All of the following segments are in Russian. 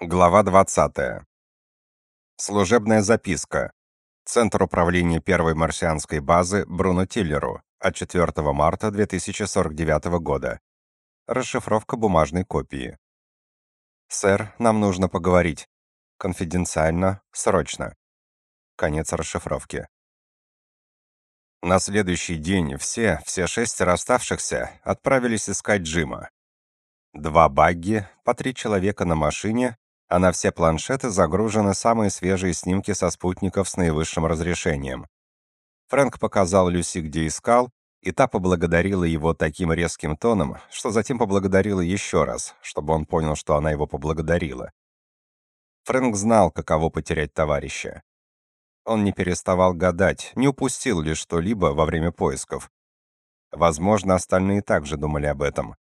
Глава 20. Служебная записка. Центр управления первой марсианской базы Бруно Тиллеру от 4 марта 2049 года. Расшифровка бумажной копии. Сэр, нам нужно поговорить. Конфиденциально, срочно. Конец расшифровки. На следующий день все, все шестеро оставшихся отправились искать Джима. Два багги, по три человека на машине а на все планшеты загружены самые свежие снимки со спутников с наивысшим разрешением. Фрэнк показал Люси, где искал, и та поблагодарила его таким резким тоном, что затем поблагодарила еще раз, чтобы он понял, что она его поблагодарила. Фрэнк знал, каково потерять товарища. Он не переставал гадать, не упустил ли что-либо во время поисков. Возможно, остальные также думали об этом.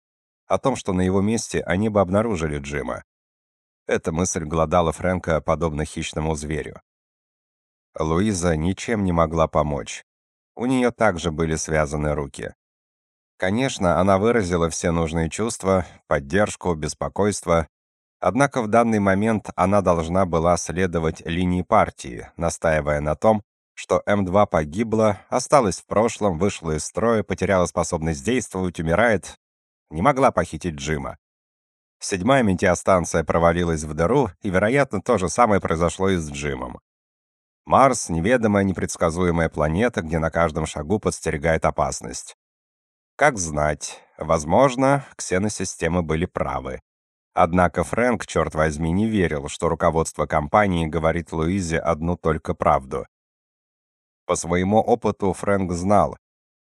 О том, что на его месте они бы обнаружили Джима. Эта мысль глодала Фрэнка подобно хищному зверю. Луиза ничем не могла помочь. У нее также были связаны руки. Конечно, она выразила все нужные чувства, поддержку, беспокойство, однако в данный момент она должна была следовать линии партии, настаивая на том, что М2 погибла, осталась в прошлом, вышла из строя, потеряла способность действовать, умирает, не могла похитить Джима. Седьмая метеостанция провалилась в дыру, и, вероятно, то же самое произошло и с Джимом. Марс — неведомая, непредсказуемая планета, где на каждом шагу подстерегает опасность. Как знать, возможно, ксеносистемы были правы. Однако Фрэнк, черт возьми, не верил, что руководство компании говорит Луизе одну только правду. По своему опыту Фрэнк знал,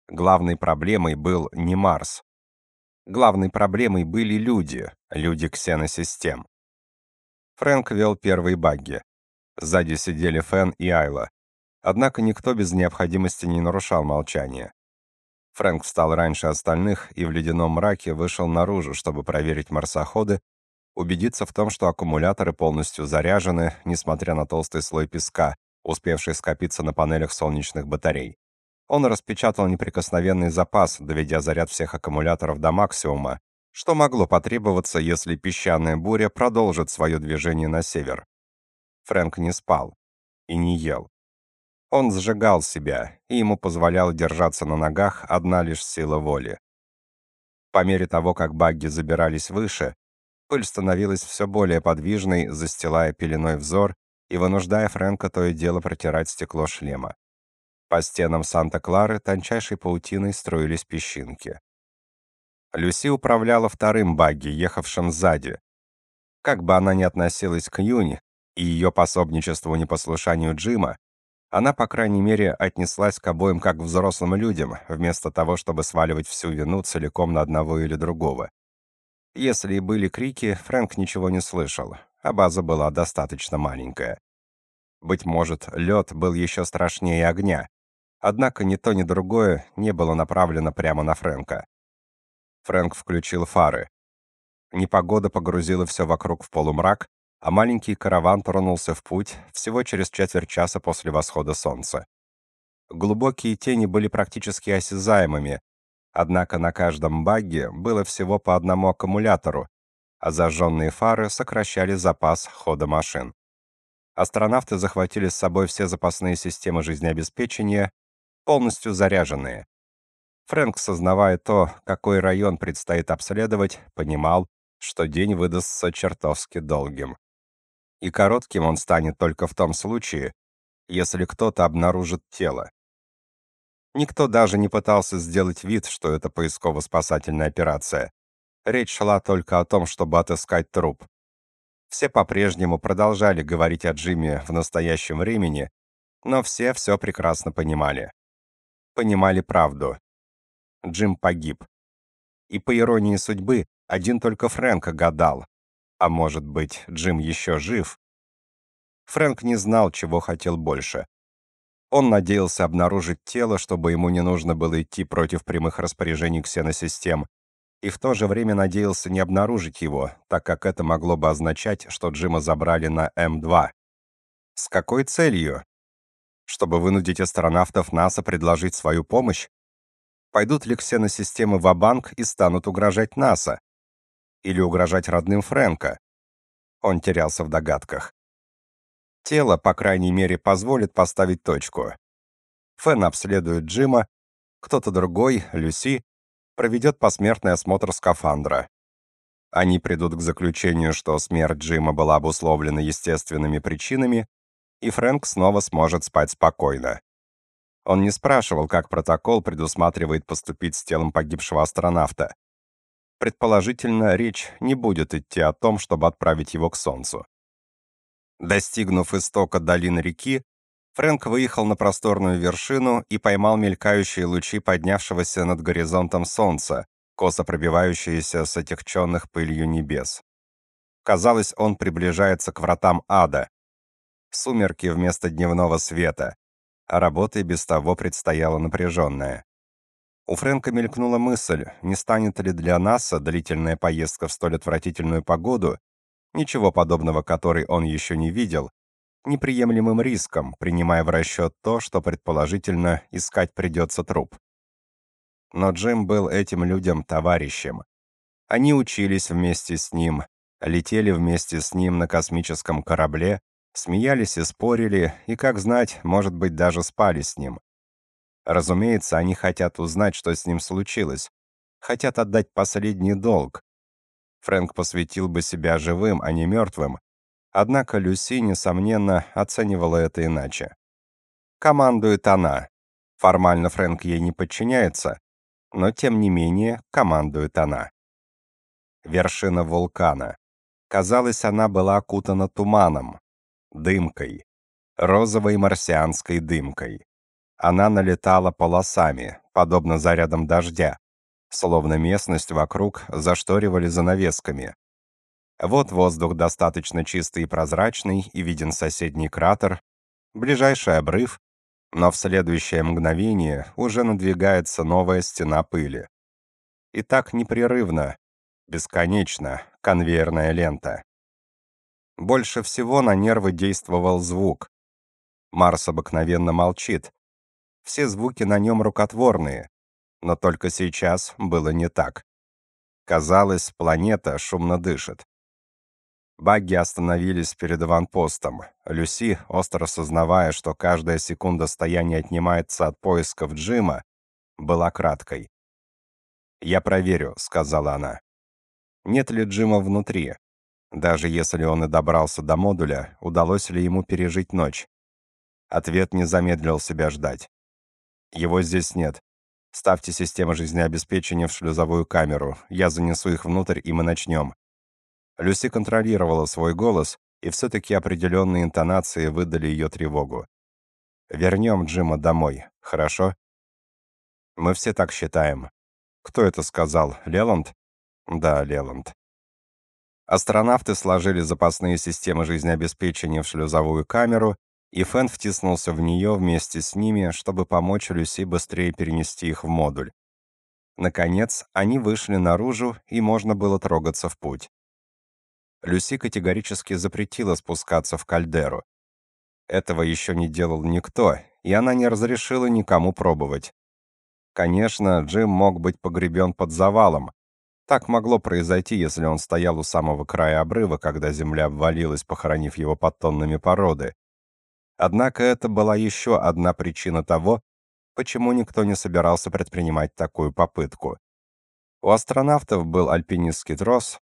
главной проблемой был не Марс, Главной проблемой были люди, люди ксеносистем. Фрэнк вел первые багги. Сзади сидели Фен и Айла. Однако никто без необходимости не нарушал молчание. Фрэнк встал раньше остальных и в ледяном мраке вышел наружу, чтобы проверить марсоходы, убедиться в том, что аккумуляторы полностью заряжены, несмотря на толстый слой песка, успевший скопиться на панелях солнечных батарей. Он распечатал неприкосновенный запас, доведя заряд всех аккумуляторов до максимума, что могло потребоваться, если песчаная буря продолжит свое движение на север. Фрэнк не спал и не ел. Он сжигал себя, и ему позволяла держаться на ногах одна лишь сила воли. По мере того, как багги забирались выше, пыль становилась все более подвижной, застилая пеленой взор и вынуждая Фрэнка то и дело протирать стекло шлема. По стенам Санта-Клары тончайшей паутиной строились песчинки. Люси управляла вторым багги, ехавшим сзади. Как бы она ни относилась к Юни и ее пособничеству непослушанию Джима, она, по крайней мере, отнеслась к обоим как к взрослым людям, вместо того, чтобы сваливать всю вину целиком на одного или другого. Если и были крики, Фрэнк ничего не слышал, а база была достаточно маленькая. Быть может, лед был еще страшнее огня, Однако ни то, ни другое не было направлено прямо на Фрэнка. Фрэнк включил фары. Непогода погрузила все вокруг в полумрак, а маленький караван тронулся в путь всего через четверть часа после восхода солнца. Глубокие тени были практически осязаемыми, однако на каждом багге было всего по одному аккумулятору, а зажженные фары сокращали запас хода машин. Астронавты захватили с собой все запасные системы жизнеобеспечения, полностью заряженные. Фрэнк, сознавая то, какой район предстоит обследовать, понимал, что день выдастся чертовски долгим. И коротким он станет только в том случае, если кто-то обнаружит тело. Никто даже не пытался сделать вид, что это поисково-спасательная операция. Речь шла только о том, чтобы отыскать труп. Все по-прежнему продолжали говорить о Джимми в настоящем времени, но все все прекрасно понимали понимали правду. Джим погиб. И по иронии судьбы, один только Фрэнк гадал. А может быть, Джим еще жив? Фрэнк не знал, чего хотел больше. Он надеялся обнаружить тело, чтобы ему не нужно было идти против прямых распоряжений ксеносистем, и в то же время надеялся не обнаружить его, так как это могло бы означать, что Джима забрали на М2. С какой целью? Чтобы вынудить астронавтов НАСА предложить свою помощь? Пойдут ли ксеносистемы в банк и станут угрожать НАСА? Или угрожать родным Фрэнка? Он терялся в догадках. Тело, по крайней мере, позволит поставить точку. Фэн обследует Джима, кто-то другой, Люси, проведет посмертный осмотр скафандра. Они придут к заключению, что смерть Джима была обусловлена естественными причинами, и Фрэнк снова сможет спать спокойно. Он не спрашивал, как протокол предусматривает поступить с телом погибшего астронавта. Предположительно, речь не будет идти о том, чтобы отправить его к Солнцу. Достигнув истока долины реки, Фрэнк выехал на просторную вершину и поймал мелькающие лучи поднявшегося над горизонтом солнца, косо пробивающиеся с отягченных пылью небес. Казалось, он приближается к вратам ада. Сумерки вместо дневного света, а работа и без того предстояла напряженная. У Фрэнка мелькнула мысль, не станет ли для НАСА длительная поездка в столь отвратительную погоду, ничего подобного которой он еще не видел, неприемлемым риском, принимая в расчет то, что предположительно искать придется труп. Но Джим был этим людям товарищем. Они учились вместе с ним, летели вместе с ним на космическом корабле, смеялись и спорили, и, как знать, может быть, даже спали с ним. Разумеется, они хотят узнать, что с ним случилось, хотят отдать последний долг. Фрэнк посвятил бы себя живым, а не мертвым, однако Люси, несомненно, оценивала это иначе. Командует она. Формально Фрэнк ей не подчиняется, но тем не менее командует она. Вершина вулкана. Казалось, она была окутана туманом, дымкой, розовой марсианской дымкой. Она налетала полосами, подобно зарядам дождя, словно местность вокруг зашторивали занавесками. Вот воздух достаточно чистый и прозрачный, и виден соседний кратер, ближайший обрыв, но в следующее мгновение уже надвигается новая стена пыли. И так непрерывно, бесконечно, конвейерная лента. Больше всего на нервы действовал звук. Марс обыкновенно молчит. Все звуки на нем рукотворные, но только сейчас было не так. Казалось, планета шумно дышит. Багги остановились перед аванпостом. Люси, остро сознавая, что каждая секунда стояния отнимается от поисков Джима, была краткой. «Я проверю», — сказала она. «Нет ли Джима внутри? Даже если он и добрался до модуля, удалось ли ему пережить ночь?» Ответ не замедлил себя ждать. «Его здесь нет. Ставьте систему жизнеобеспечения в шлюзовую камеру. Я занесу их внутрь, и мы начнем. Люси контролировала свой голос, и все-таки определенные интонации выдали ее тревогу. «Вернем Джима домой, хорошо?» «Мы все так считаем». «Кто это сказал? Леланд?» «Да, Леланд». Астронавты сложили запасные системы жизнеобеспечения в шлюзовую камеру, и Фэн втиснулся в нее вместе с ними, чтобы помочь Люси быстрее перенести их в модуль. Наконец, они вышли наружу, и можно было трогаться в путь. Люси категорически запретила спускаться в кальдеру. Этого еще не делал никто, и она не разрешила никому пробовать. Конечно, Джим мог быть погребен под завалом. Так могло произойти, если он стоял у самого края обрыва, когда земля обвалилась, похоронив его под тоннами породы. Однако это была еще одна причина того, почему никто не собирался предпринимать такую попытку. У астронавтов был альпинистский трос,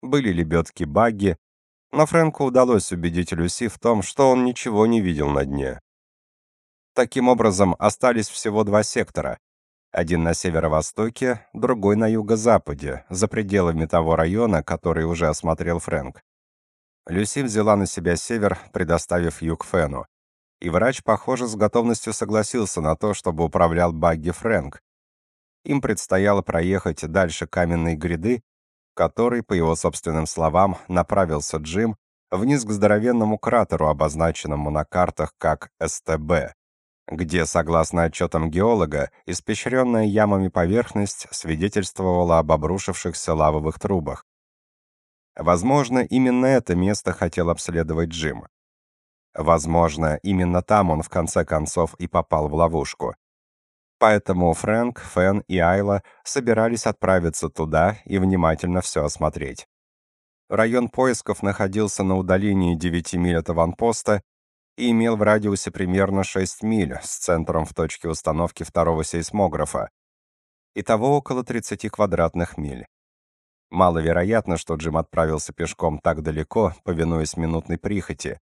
были лебедки-багги, но Фрэнку удалось убедить Люси в том, что он ничего не видел на дне. Таким образом, остались всего два сектора. Один на северо-востоке, другой на юго-западе, за пределами того района, который уже осмотрел Фрэнк. Люси взяла на себя север, предоставив юг Фену. И врач, похоже, с готовностью согласился на то, чтобы управлял багги Фрэнк. Им предстояло проехать дальше каменной гряды который, по его собственным словам, направился Джим вниз к здоровенному кратеру, обозначенному на картах как СТБ, где, согласно отчетам геолога, испещренная ямами поверхность свидетельствовала об обрушившихся лавовых трубах. Возможно, именно это место хотел обследовать Джим. Возможно, именно там он в конце концов и попал в ловушку. Поэтому Фрэнк, Фен и Айла собирались отправиться туда и внимательно все осмотреть. Район поисков находился на удалении 9 миль от аванпоста и имел в радиусе примерно 6 миль с центром в точке установки второго сейсмографа. Итого около 30 квадратных миль. Маловероятно, что Джим отправился пешком так далеко, повинуясь минутной прихоти,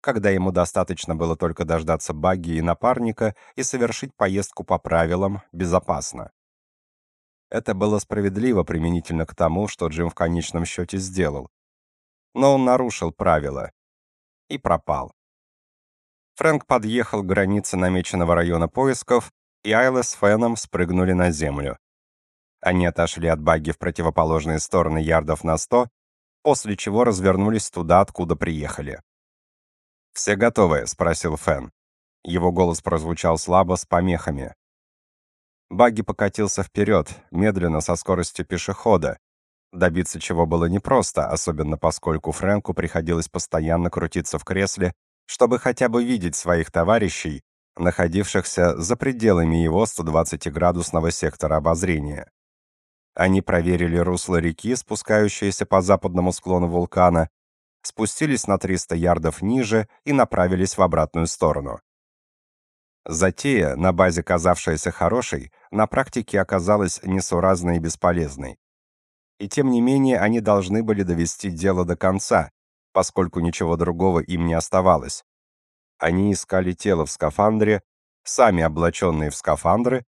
когда ему достаточно было только дождаться багги и напарника и совершить поездку по правилам безопасно. Это было справедливо применительно к тому, что Джим в конечном счете сделал. Но он нарушил правила и пропал. Фрэнк подъехал к границе намеченного района поисков, и Айла с Феном спрыгнули на землю. Они отошли от багги в противоположные стороны ярдов на сто, после чего развернулись туда, откуда приехали. «Все готовы?» — спросил Фен. Его голос прозвучал слабо, с помехами. Багги покатился вперед, медленно, со скоростью пешехода, добиться чего было непросто, особенно поскольку Фрэнку приходилось постоянно крутиться в кресле чтобы хотя бы видеть своих товарищей, находившихся за пределами его 120-градусного сектора обозрения. Они проверили русло реки, спускающееся по западному склону вулкана, спустились на 300 ярдов ниже и направились в обратную сторону. Затея, на базе казавшаяся хорошей, на практике оказалась несуразной и бесполезной. И тем не менее они должны были довести дело до конца, поскольку ничего другого им не оставалось. Они искали тело в скафандре, сами облаченные в скафандры,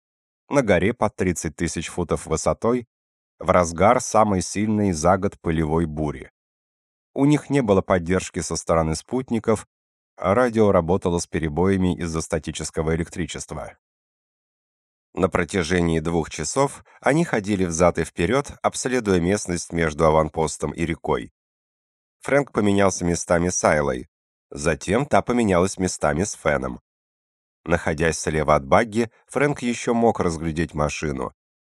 на горе под 30 тысяч футов высотой, в разгар самой сильной за год пылевой бури. У них не было поддержки со стороны спутников, а радио работало с перебоями из-за статического электричества. На протяжении двух часов они ходили взад и вперед, обследуя местность между аванпостом и рекой. Фрэнк поменялся местами с Айлой. Затем та поменялась местами с Феном. Находясь слева от багги, Фрэнк еще мог разглядеть машину,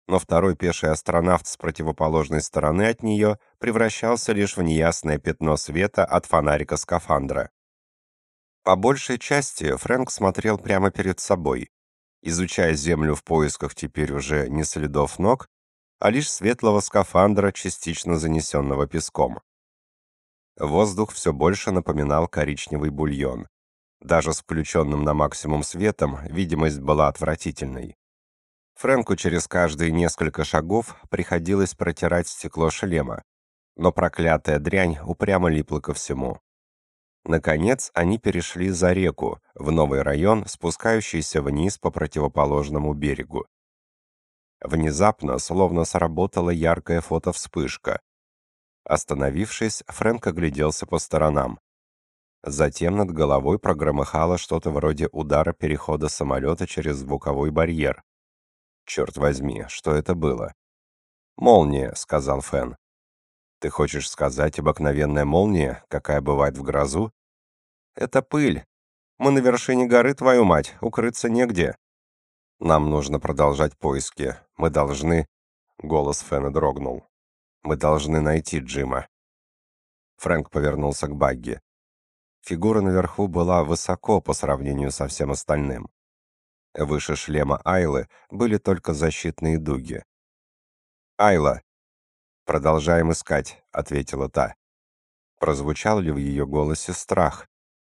но второй пеший астронавт с противоположной стороны от нее превращался лишь в неясное пятно света от фонарика скафандра. По большей части Фрэнк смотрел прямо перед собой, изучая землю в поисках теперь уже не следов ног, а лишь светлого скафандра, частично занесенного песком. Воздух все больше напоминал коричневый бульон. Даже с включенным на максимум светом видимость была отвратительной. Фрэнку через каждые несколько шагов приходилось протирать стекло шлема, но проклятая дрянь упрямо липла ко всему. Наконец, они перешли за реку, в новый район, спускающийся вниз по противоположному берегу. Внезапно, словно сработала яркая фотовспышка, Остановившись, Фрэнк огляделся по сторонам. Затем над головой прогромыхало что-то вроде удара перехода самолета через звуковой барьер. «Черт возьми, что это было?» «Молния», — сказал Фэн. «Ты хочешь сказать обыкновенная молния, какая бывает в грозу?» «Это пыль. Мы на вершине горы, твою мать, укрыться негде». «Нам нужно продолжать поиски. Мы должны...» Голос Фэна дрогнул. Мы должны найти Джима. Фрэнк повернулся к Багги. Фигура наверху была высоко по сравнению со всем остальным. Выше шлема Айлы были только защитные дуги. «Айла!» «Продолжаем искать», — ответила та. Прозвучал ли в ее голосе страх?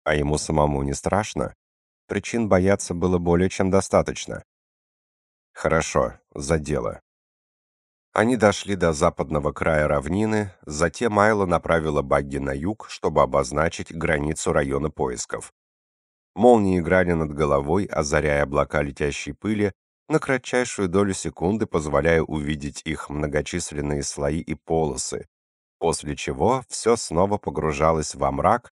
А ему самому не страшно? Причин бояться было более чем достаточно. «Хорошо, за дело», они дошли до западного края равнины, затем Айла направила багги на юг, чтобы обозначить границу района поисков. Молнии играли над головой, озаряя облака летящей пыли, на кратчайшую долю секунды позволяя увидеть их многочисленные слои и полосы, после чего все снова погружалось во мрак,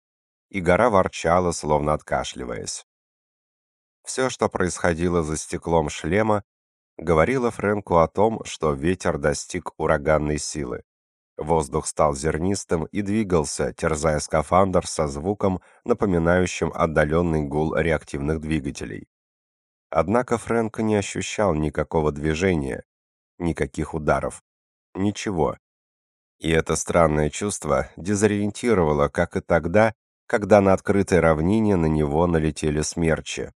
и гора ворчала, словно откашливаясь. Все, что происходило за стеклом шлема, говорила Фрэнку о том, что ветер достиг ураганной силы. Воздух стал зернистым и двигался, терзая скафандр со звуком, напоминающим отдаленный гул реактивных двигателей. Однако Фрэнк не ощущал никакого движения, никаких ударов, ничего. И это странное чувство дезориентировало, как и тогда, когда на открытой равнине на него налетели смерчи.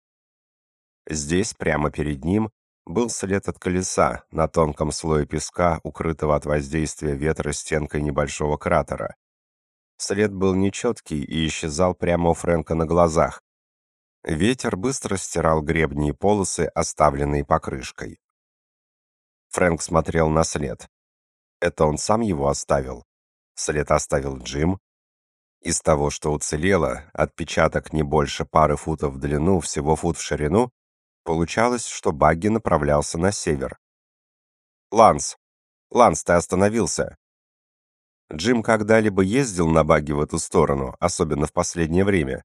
Здесь, прямо перед ним, был след от колеса на тонком слое песка, укрытого от воздействия ветра стенкой небольшого кратера, След был нечеткий и исчезал прямо у Фрэнка на глазах. Ветер быстро стирал гребни и полосы, оставленные покрышкой. Фрэнк смотрел на след. Это он сам его оставил? След оставил Джим? Из того, что уцелело, отпечаток не больше пары футов в длину, всего фут в ширину, получалось, что Багги направлялся на север. «Ланс! Ланс, ты остановился!» Джим когда-либо ездил на багги в эту сторону, особенно в последнее время.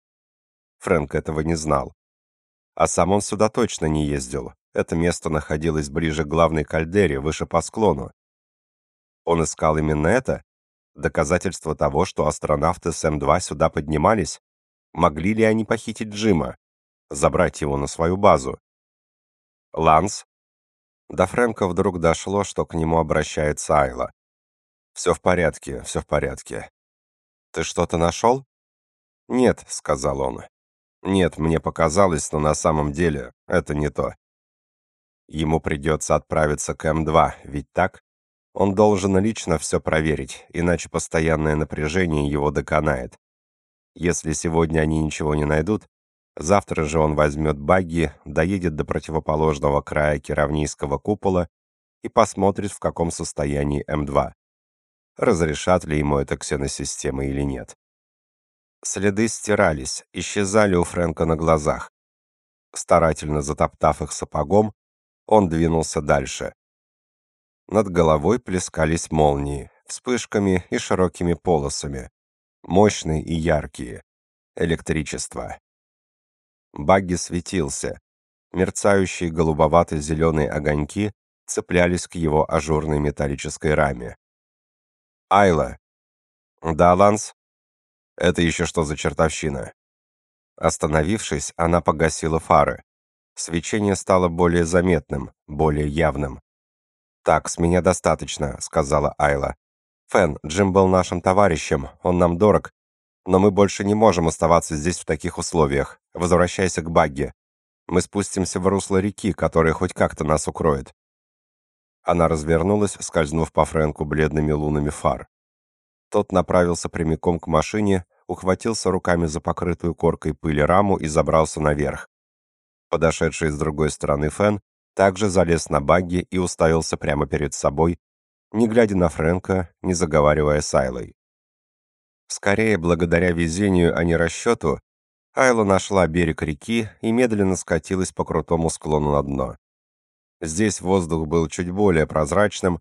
Фрэнк этого не знал. А сам он сюда точно не ездил. Это место находилось ближе к главной кальдере, выше по склону. Он искал именно это? Доказательство того, что астронавты с М2 сюда поднимались? Могли ли они похитить Джима? Забрать его на свою базу? Ланс? До Фрэнка вдруг дошло, что к нему обращается Айла. «Все в порядке, все в порядке». «Ты что-то нашел?» «Нет», — сказал он. «Нет, мне показалось, но на самом деле это не то». Ему придется отправиться к М2, ведь так? Он должен лично все проверить, иначе постоянное напряжение его доконает. Если сегодня они ничего не найдут, завтра же он возьмет багги, доедет до противоположного края Керавнийского купола и посмотрит, в каком состоянии М2 разрешат ли ему это ксеносистема или нет. Следы стирались, исчезали у Фрэнка на глазах. Старательно затоптав их сапогом, он двинулся дальше. Над головой плескались молнии, вспышками и широкими полосами, мощные и яркие. Электричество. Багги светился. Мерцающие голубовато-зеленые огоньки цеплялись к его ажурной металлической раме. Айла. Да, Ланс? Это еще что за чертовщина? Остановившись, она погасила фары. Свечение стало более заметным, более явным. «Так, с меня достаточно», — сказала Айла. «Фэн, Джим был нашим товарищем, он нам дорог, но мы больше не можем оставаться здесь в таких условиях. Возвращайся к Багги. Мы спустимся в русло реки, которая хоть как-то нас укроет. Она развернулась, скользнув по Фрэнку бледными лунами фар. Тот направился прямиком к машине, ухватился руками за покрытую коркой пыли раму и забрался наверх. Подошедший с другой стороны Фэн также залез на багги и уставился прямо перед собой, не глядя на Фрэнка, не заговаривая с Айлой. Скорее, благодаря везению, а не расчету, Айла нашла берег реки и медленно скатилась по крутому склону на дно. Здесь воздух был чуть более прозрачным,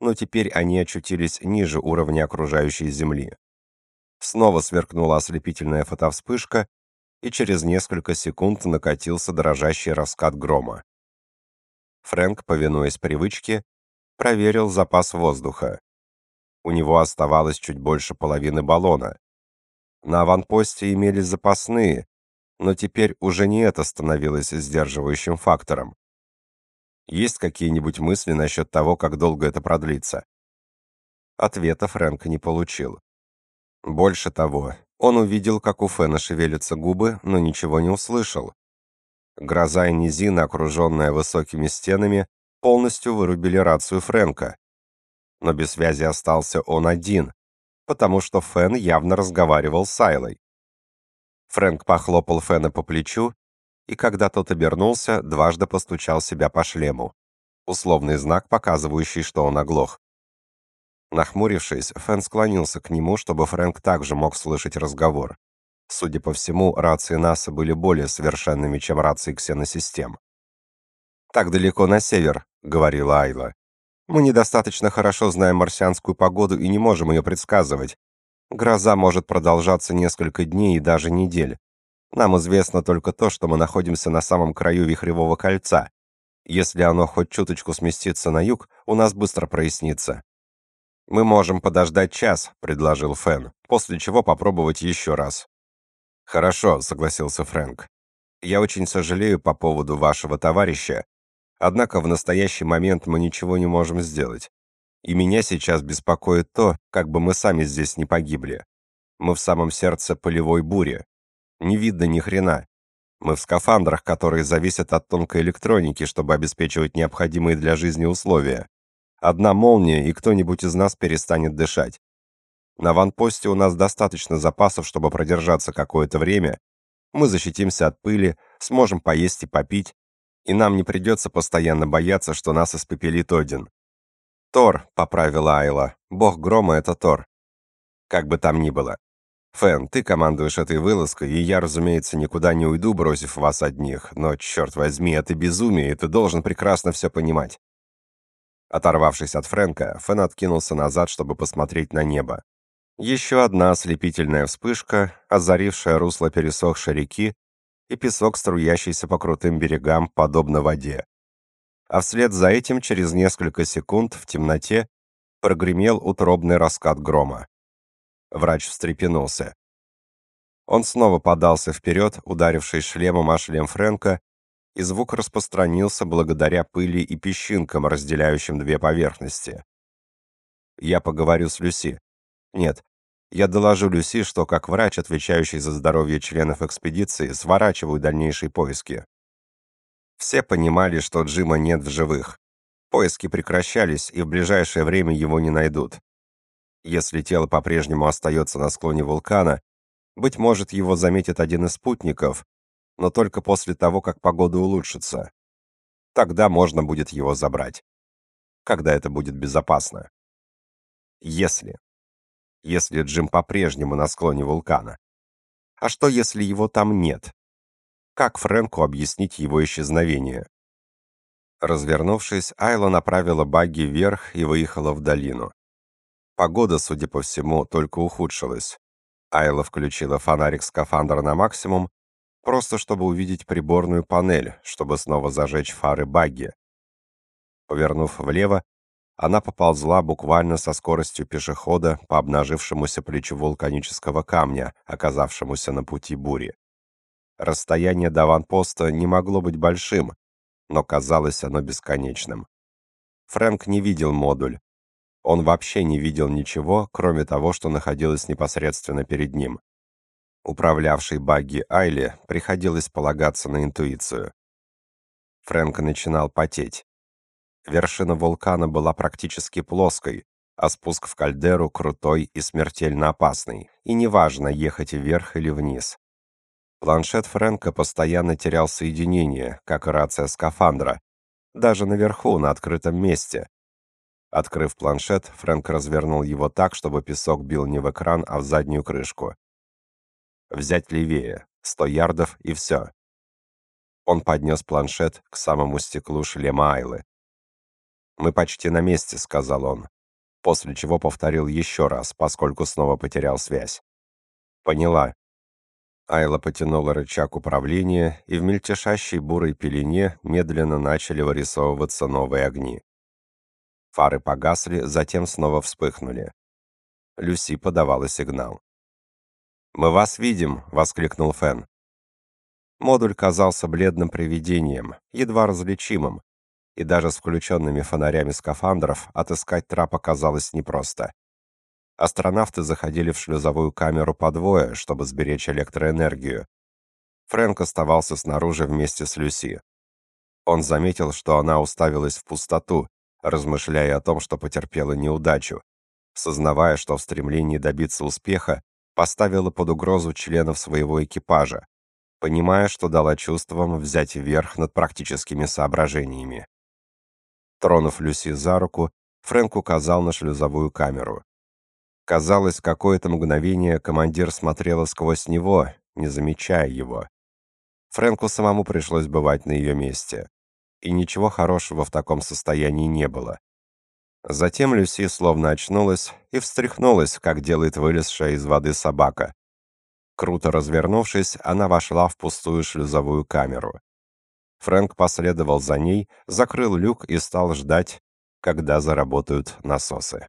но теперь они очутились ниже уровня окружающей Земли. Снова сверкнула ослепительная фотовспышка, и через несколько секунд накатился дрожащий раскат грома. Фрэнк, повинуясь привычке, проверил запас воздуха. У него оставалось чуть больше половины баллона. На аванпосте имелись запасные, но теперь уже не это становилось сдерживающим фактором. Есть какие-нибудь мысли насчет того, как долго это продлится?» Ответа Фрэнк не получил. Больше того, он увидел, как у Фэна шевелятся губы, но ничего не услышал. Гроза и низина, окруженная высокими стенами, полностью вырубили рацию Фрэнка. Но без связи остался он один, потому что Фэн явно разговаривал с Айлой. Фрэнк похлопал Фэна по плечу и когда тот обернулся, дважды постучал себя по шлему. Условный знак, показывающий, что он оглох. Нахмурившись, Фэн склонился к нему, чтобы Фрэнк также мог слышать разговор. Судя по всему, рации НАСА были более совершенными, чем рации ксеносистем. «Так далеко на север», — говорила Айла. «Мы недостаточно хорошо знаем марсианскую погоду и не можем ее предсказывать. Гроза может продолжаться несколько дней и даже недель. Нам известно только то, что мы находимся на самом краю вихревого кольца. Если оно хоть чуточку сместится на юг, у нас быстро прояснится. Мы можем подождать час, предложил Фэн, после чего попробовать еще раз. Хорошо, согласился Фрэнк. Я очень сожалею по поводу вашего товарища, однако в настоящий момент мы ничего не можем сделать. И меня сейчас беспокоит то, как бы мы сами здесь не погибли. Мы в самом сердце полевой бури, не видно ни хрена. Мы в скафандрах, которые зависят от тонкой электроники, чтобы обеспечивать необходимые для жизни условия. Одна молния, и кто-нибудь из нас перестанет дышать. На ванпосте у нас достаточно запасов, чтобы продержаться какое-то время. Мы защитимся от пыли, сможем поесть и попить, и нам не придется постоянно бояться, что нас испепелит Один. Тор, поправила Айла. Бог грома это Тор. Как бы там ни было. Фэн, ты командуешь этой вылазкой, и я, разумеется, никуда не уйду, бросив вас одних, но, черт возьми, это безумие, и ты должен прекрасно все понимать. Оторвавшись от Фрэнка, Фэн откинулся назад, чтобы посмотреть на небо. Еще одна ослепительная вспышка, озарившая русло пересохшей реки, и песок, струящийся по крутым берегам, подобно воде. А вслед за этим, через несколько секунд, в темноте, прогремел утробный раскат грома. Врач встрепенулся. Он снова подался вперед, ударившись шлемом о шлем Фрэнка, и звук распространился благодаря пыли и песчинкам, разделяющим две поверхности. Я поговорю с Люси. Нет, я доложу Люси, что как врач, отвечающий за здоровье членов экспедиции, сворачиваю дальнейшие поиски. Все понимали, что Джима нет в живых. Поиски прекращались, и в ближайшее время его не найдут. Если тело по-прежнему остается на склоне вулкана, быть может, его заметит один из спутников, но только после того, как погода улучшится. Тогда можно будет его забрать. Когда это будет безопасно. Если если Джим по-прежнему на склоне вулкана? А что, если его там нет? Как Фрэнку объяснить его исчезновение? Развернувшись, Айла направила багги вверх и выехала в долину. Погода, судя по всему, только ухудшилась. Айла включила фонарик скафандра на максимум, просто чтобы увидеть приборную панель, чтобы снова зажечь фары багги. Повернув влево, она поползла буквально со скоростью пешехода по обнажившемуся плечу вулканического камня, оказавшемуся на пути бури. Расстояние до ванпоста не могло быть большим, но казалось оно бесконечным. Фрэнк не видел модуль. Он вообще не видел ничего, кроме того, что находилось непосредственно перед ним. Управлявшей багги Айли приходилось полагаться на интуицию. Фрэнк начинал потеть. Вершина вулкана была практически плоской, а спуск в кальдеру крутой и смертельно опасный, и неважно, ехать вверх или вниз. Планшет Фрэнка постоянно терял соединение, как и рация скафандра, даже наверху, на открытом месте. Открыв планшет, Фрэнк развернул его так, чтобы песок бил не в экран, а в заднюю крышку. Взять левее, сто ярдов и все. Он поднес планшет к самому стеклу шлема Айлы. «Мы почти на месте», — сказал он, после чего повторил еще раз, поскольку снова потерял связь. «Поняла». Айла потянула рычаг управления, и в мельтешащей бурой пелене медленно начали вырисовываться новые огни. Фары погасли, затем снова вспыхнули. Люси подавала сигнал. «Мы вас видим!» — воскликнул Фен. Модуль казался бледным привидением, едва различимым, и даже с включенными фонарями скафандров отыскать трап оказалось непросто. Астронавты заходили в шлюзовую камеру по двое, чтобы сберечь электроэнергию. Фрэнк оставался снаружи вместе с Люси. Он заметил, что она уставилась в пустоту, размышляя о том, что потерпела неудачу, сознавая, что в стремлении добиться успеха поставила под угрозу членов своего экипажа, понимая, что дала чувствам взять верх над практическими соображениями. Тронув Люси за руку, Фрэнк указал на шлюзовую камеру. Казалось, какое-то мгновение командир смотрела сквозь него, не замечая его. Фрэнку самому пришлось бывать на ее месте. И ничего хорошего в таком состоянии не было. Затем Люси словно очнулась и встряхнулась, как делает вылезшая из воды собака. Круто развернувшись, она вошла в пустую шлюзовую камеру. Фрэнк последовал за ней, закрыл люк и стал ждать, когда заработают насосы.